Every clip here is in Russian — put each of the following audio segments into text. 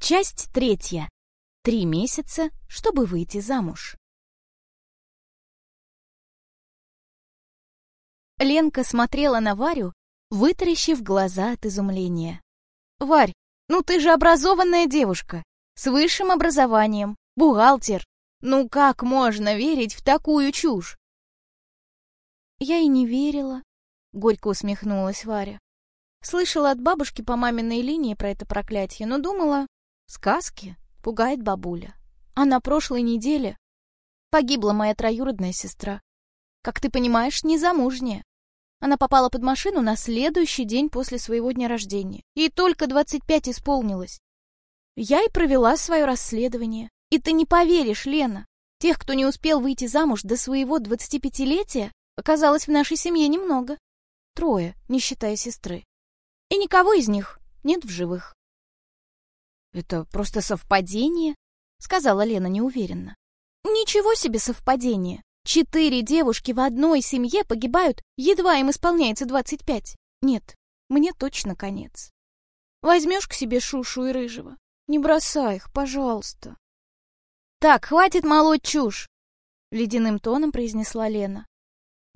Часть третья. Три месяца, чтобы выйти замуж. Ленка смотрела на Варю, вытаращив глаза от изумления. «Варь, ну ты же образованная девушка, с высшим образованием, бухгалтер. Ну как можно верить в такую чушь?» «Я и не верила», — горько усмехнулась Варя. Слышала от бабушки по маминой линии про это проклятие, но думала, сказки пугает бабуля. А на прошлой неделе погибла моя троюродная сестра. Как ты понимаешь, незамужняя. Она попала под машину на следующий день после своего дня рождения. И только 25 исполнилось. Я и провела свое расследование. И ты не поверишь, Лена, тех, кто не успел выйти замуж до своего 25-летия, оказалось в нашей семье немного. Трое, не считая сестры. И никого из них нет в живых. «Это просто совпадение?» — сказала Лена неуверенно. «Ничего себе совпадение! Четыре девушки в одной семье погибают, едва им исполняется двадцать пять. Нет, мне точно конец. Возьмешь к себе Шушу и Рыжего? Не бросай их, пожалуйста». «Так, хватит молоть чушь!» — ледяным тоном произнесла Лена.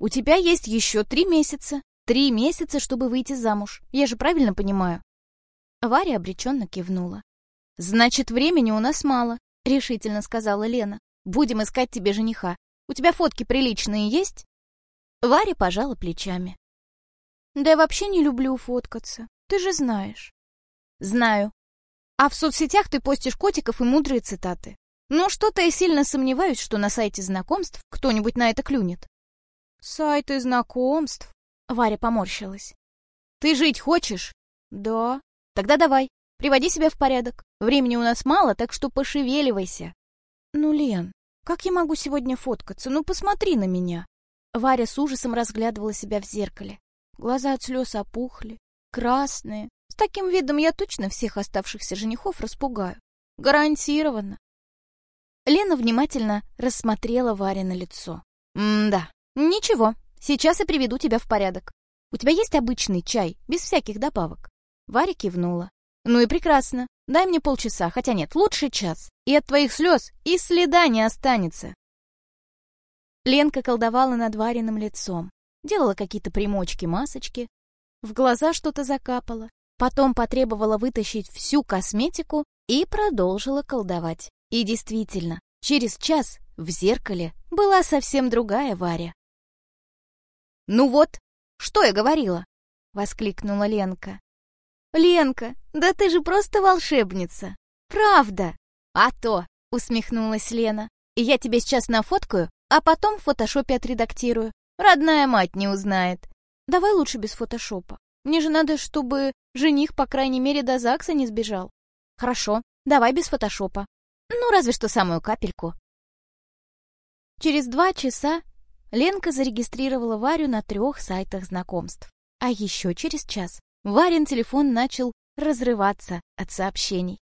«У тебя есть еще три месяца. Три месяца, чтобы выйти замуж. Я же правильно понимаю?» Варя обреченно кивнула. «Значит, времени у нас мало», — решительно сказала Лена. «Будем искать тебе жениха. У тебя фотки приличные есть?» Варя пожала плечами. «Да я вообще не люблю фоткаться. Ты же знаешь». «Знаю. А в соцсетях ты постишь котиков и мудрые цитаты. Но что-то я сильно сомневаюсь, что на сайте знакомств кто-нибудь на это клюнет». «Сайты знакомств?» Варя поморщилась. «Ты жить хочешь?» «Да». «Тогда давай, приводи себя в порядок. Времени у нас мало, так что пошевеливайся». «Ну, Лен, как я могу сегодня фоткаться? Ну, посмотри на меня». Варя с ужасом разглядывала себя в зеркале. Глаза от слез опухли, красные. С таким видом я точно всех оставшихся женихов распугаю. Гарантированно. Лена внимательно рассмотрела Варе на лицо. «М-да, ничего, сейчас я приведу тебя в порядок. У тебя есть обычный чай, без всяких добавок?» Варя кивнула. «Ну и прекрасно. Дай мне полчаса, хотя нет, лучше час. И от твоих слез и следа не останется». Ленка колдовала над Вариным лицом. Делала какие-то примочки-масочки. В глаза что-то закапало. Потом потребовала вытащить всю косметику и продолжила колдовать. И действительно, через час в зеркале была совсем другая Варя. «Ну вот, что я говорила?» — воскликнула Ленка. «Ленка, да ты же просто волшебница! Правда!» «А то!» — усмехнулась Лена. «И я тебе сейчас нафоткаю, а потом в фотошопе отредактирую. Родная мать не узнает. Давай лучше без фотошопа. Мне же надо, чтобы жених, по крайней мере, до ЗАГСа не сбежал. Хорошо, давай без фотошопа. Ну, разве что самую капельку». Через два часа Ленка зарегистрировала Варю на трех сайтах знакомств. А еще через час Варин телефон начал разрываться от сообщений.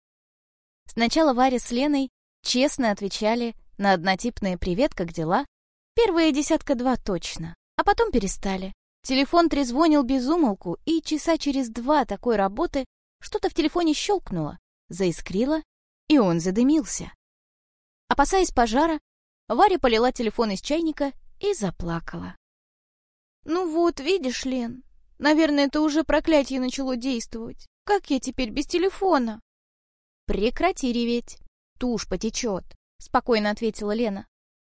Сначала Варя с Леной честно отвечали на однотипные «Привет, как дела?» Первые десятка-два точно, а потом перестали. Телефон трезвонил без умолку, и часа через два такой работы что-то в телефоне щелкнуло, заискрило, и он задымился. Опасаясь пожара, Варя полила телефон из чайника и заплакала. «Ну вот, видишь, Лен, Наверное, это уже проклятие начало действовать. Как я теперь без телефона? Прекрати реветь. Тушь потечет, спокойно ответила Лена.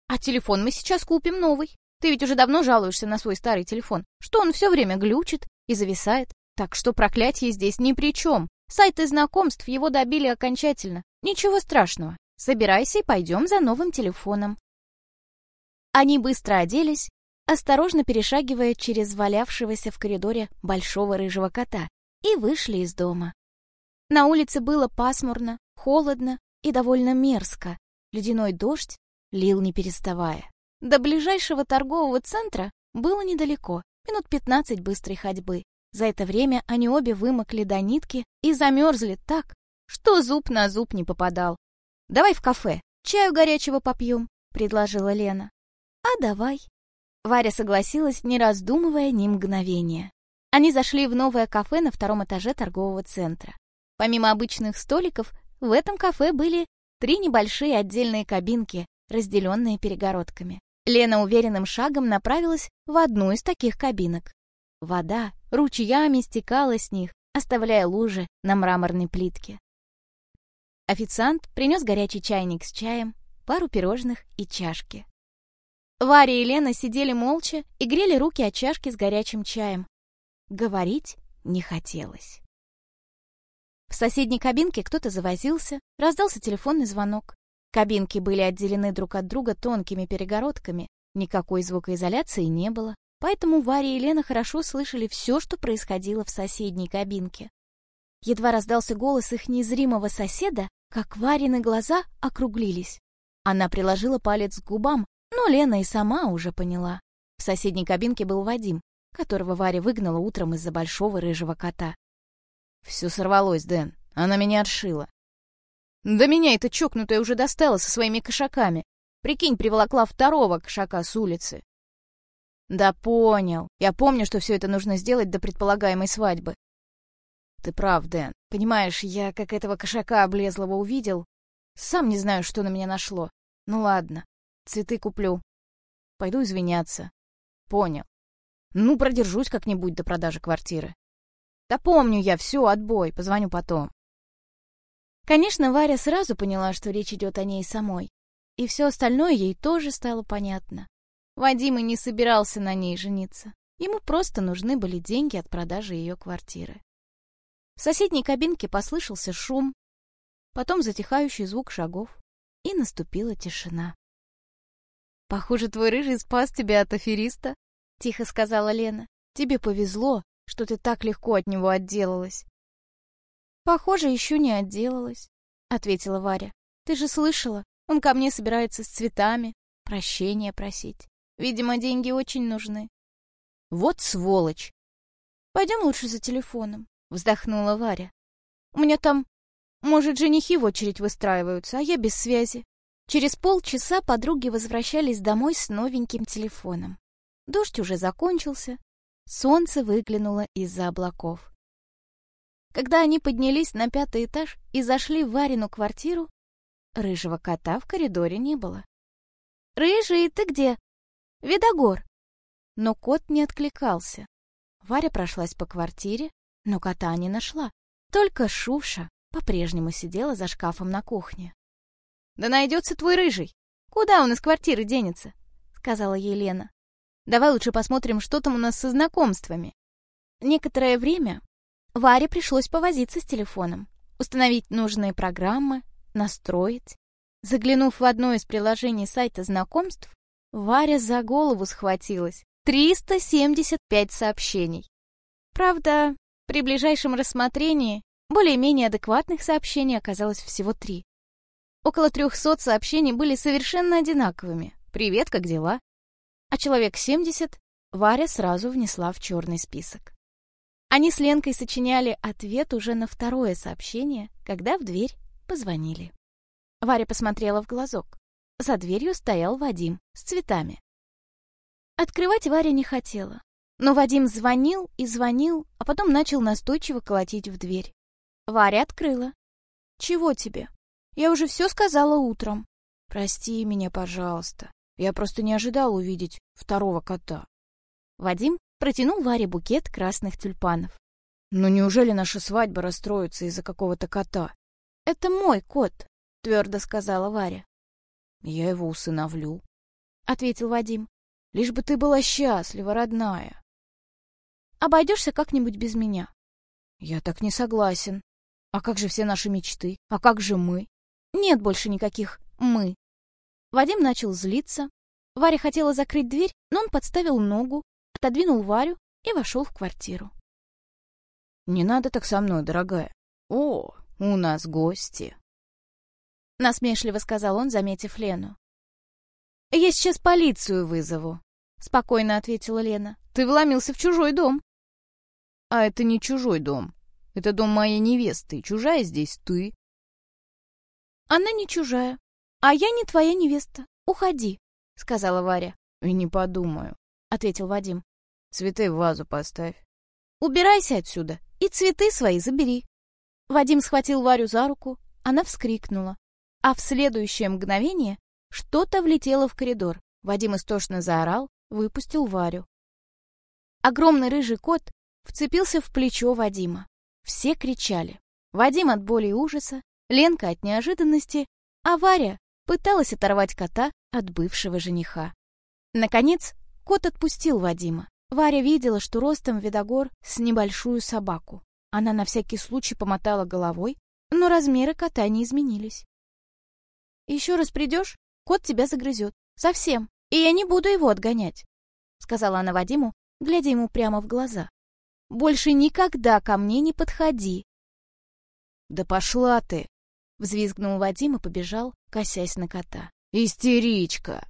А телефон мы сейчас купим новый. Ты ведь уже давно жалуешься на свой старый телефон, что он все время глючит и зависает. Так что проклятие здесь ни при чем. Сайты знакомств его добили окончательно. Ничего страшного. Собирайся и пойдем за новым телефоном. Они быстро оделись осторожно перешагивая через валявшегося в коридоре большого рыжего кота, и вышли из дома. На улице было пасмурно, холодно и довольно мерзко. Ледяной дождь лил не переставая. До ближайшего торгового центра было недалеко, минут пятнадцать быстрой ходьбы. За это время они обе вымокли до нитки и замерзли так, что зуб на зуб не попадал. «Давай в кафе, чаю горячего попьем», — предложила Лена. «А давай», Варя согласилась, не раздумывая ни мгновения. Они зашли в новое кафе на втором этаже торгового центра. Помимо обычных столиков, В этом кафе были три небольшие отдельные кабинки, разделенные перегородками. Лена уверенным шагом направилась в одну из таких кабинок. Вода ручьями стекала с них, оставляя лужи на мраморной плитке. Официант принес горячий чайник с чаем, пару пирожных и чашки. Варя и Лена сидели молча и грели руки от чашки с горячим чаем. Говорить не хотелось. В соседней кабинке кто-то завозился, раздался телефонный звонок. Кабинки были отделены друг от друга тонкими перегородками, никакой звукоизоляции не было, поэтому Варя и Лена хорошо слышали все, что происходило в соседней кабинке. Едва раздался голос их незримого соседа, как Варины глаза округлились. Она приложила палец к губам, но Лена и сама уже поняла. В соседней кабинке был Вадим, которого Варя выгнала утром из-за большого рыжего кота. Все сорвалось, Дэн. Она меня отшила. Да меня эта чокнутая уже достала со своими кошаками. Прикинь, приволокла второго кошака с улицы. Да понял. Я помню, что все это нужно сделать до предполагаемой свадьбы. Ты прав, Дэн. Понимаешь, я как этого кошака облезлого увидел. Сам не знаю, что на меня нашло. Ну ладно, цветы куплю. Пойду извиняться. Понял. Ну, продержусь как-нибудь до продажи квартиры. Да помню я, все, отбой, позвоню потом. Конечно, Варя сразу поняла, что речь идет о ней самой. И все остальное ей тоже стало понятно. Вадим и не собирался на ней жениться. Ему просто нужны были деньги от продажи ее квартиры. В соседней кабинке послышался шум, потом затихающий звук шагов, и наступила тишина. «Похоже, твой рыжий спас тебя от афериста», — тихо сказала Лена. «Тебе повезло, что ты так легко от него отделалась. Похоже, еще не отделалась, ответила Варя. Ты же слышала, он ко мне собирается с цветами, прощения просить. Видимо, деньги очень нужны. Вот сволочь. Пойдем лучше за телефоном, вздохнула Варя. У меня там, может, женихи в очередь выстраиваются, а я без связи. Через полчаса подруги возвращались домой с новеньким телефоном. Дождь уже закончился, Солнце выглянуло из-за облаков. Когда они поднялись на пятый этаж и зашли в Варину квартиру, рыжего кота в коридоре не было. «Рыжий, ты где?» «Видогор». Но кот не откликался. Варя прошлась по квартире, но кота не нашла. Только Шуша по-прежнему сидела за шкафом на кухне. «Да найдется твой рыжий! Куда он из квартиры денется?» — сказала ей Лена. Давай лучше посмотрим, что там у нас со знакомствами. Некоторое время Варе пришлось повозиться с телефоном, установить нужные программы, настроить. Заглянув в одно из приложений сайта знакомств, Варя за голову схватилась. 375 сообщений. Правда, при ближайшем рассмотрении более-менее адекватных сообщений оказалось всего три. Около 300 сообщений были совершенно одинаковыми. «Привет, как дела?» а человек 70 Варя сразу внесла в черный список. Они с Ленкой сочиняли ответ уже на второе сообщение, когда в дверь позвонили. Варя посмотрела в глазок. За дверью стоял Вадим с цветами. Открывать Варя не хотела. Но Вадим звонил и звонил, а потом начал настойчиво колотить в дверь. Варя открыла. «Чего тебе? Я уже все сказала утром». «Прости меня, пожалуйста», я просто не ожидал увидеть второго кота. Вадим протянул Варе букет красных тюльпанов. «Ну неужели наша свадьба расстроится из-за какого-то кота?» «Это мой кот», — твердо сказала Варя. «Я его усыновлю», — ответил Вадим. «Лишь бы ты была счастлива, родная». «Обойдешься как-нибудь без меня». «Я так не согласен. А как же все наши мечты? А как же мы?» «Нет больше никаких «мы». Вадим начал злиться. Варя хотела закрыть дверь, но он подставил ногу, отодвинул Варю и вошел в квартиру. «Не надо так со мной, дорогая. О, у нас гости!» Насмешливо сказал он, заметив Лену. «Я сейчас полицию вызову», — спокойно ответила Лена. «Ты вломился в чужой дом». «А это не чужой дом. Это дом моей невесты. Чужая здесь ты». «Она не чужая», «А я не твоя невеста. Уходи», — сказала Варя. «И не подумаю», — ответил Вадим. «Цветы в вазу поставь». «Убирайся отсюда и цветы свои забери». Вадим схватил Варю за руку, Она вскрикнула, а в следующее мгновение что-то влетело в коридор. Вадим истошно заорал, выпустил Варю. Огромный рыжий кот вцепился в плечо Вадима. Все кричали. Вадим от боли и ужаса, Ленка от неожиданности, а Варя пыталась оторвать кота от бывшего жениха. Наконец, кот отпустил Вадима. Варя видела, что ростом Видогор с небольшую собаку. Она на всякий случай помотала головой, но размеры кота не изменились. «Еще раз придешь, кот тебя загрызет. Совсем. И я не буду его отгонять», — сказала она Вадиму, глядя ему прямо в глаза. «Больше никогда ко мне не подходи». «Да пошла ты!» — взвизгнул Вадим и побежал, косясь на кота. «Истеричка!»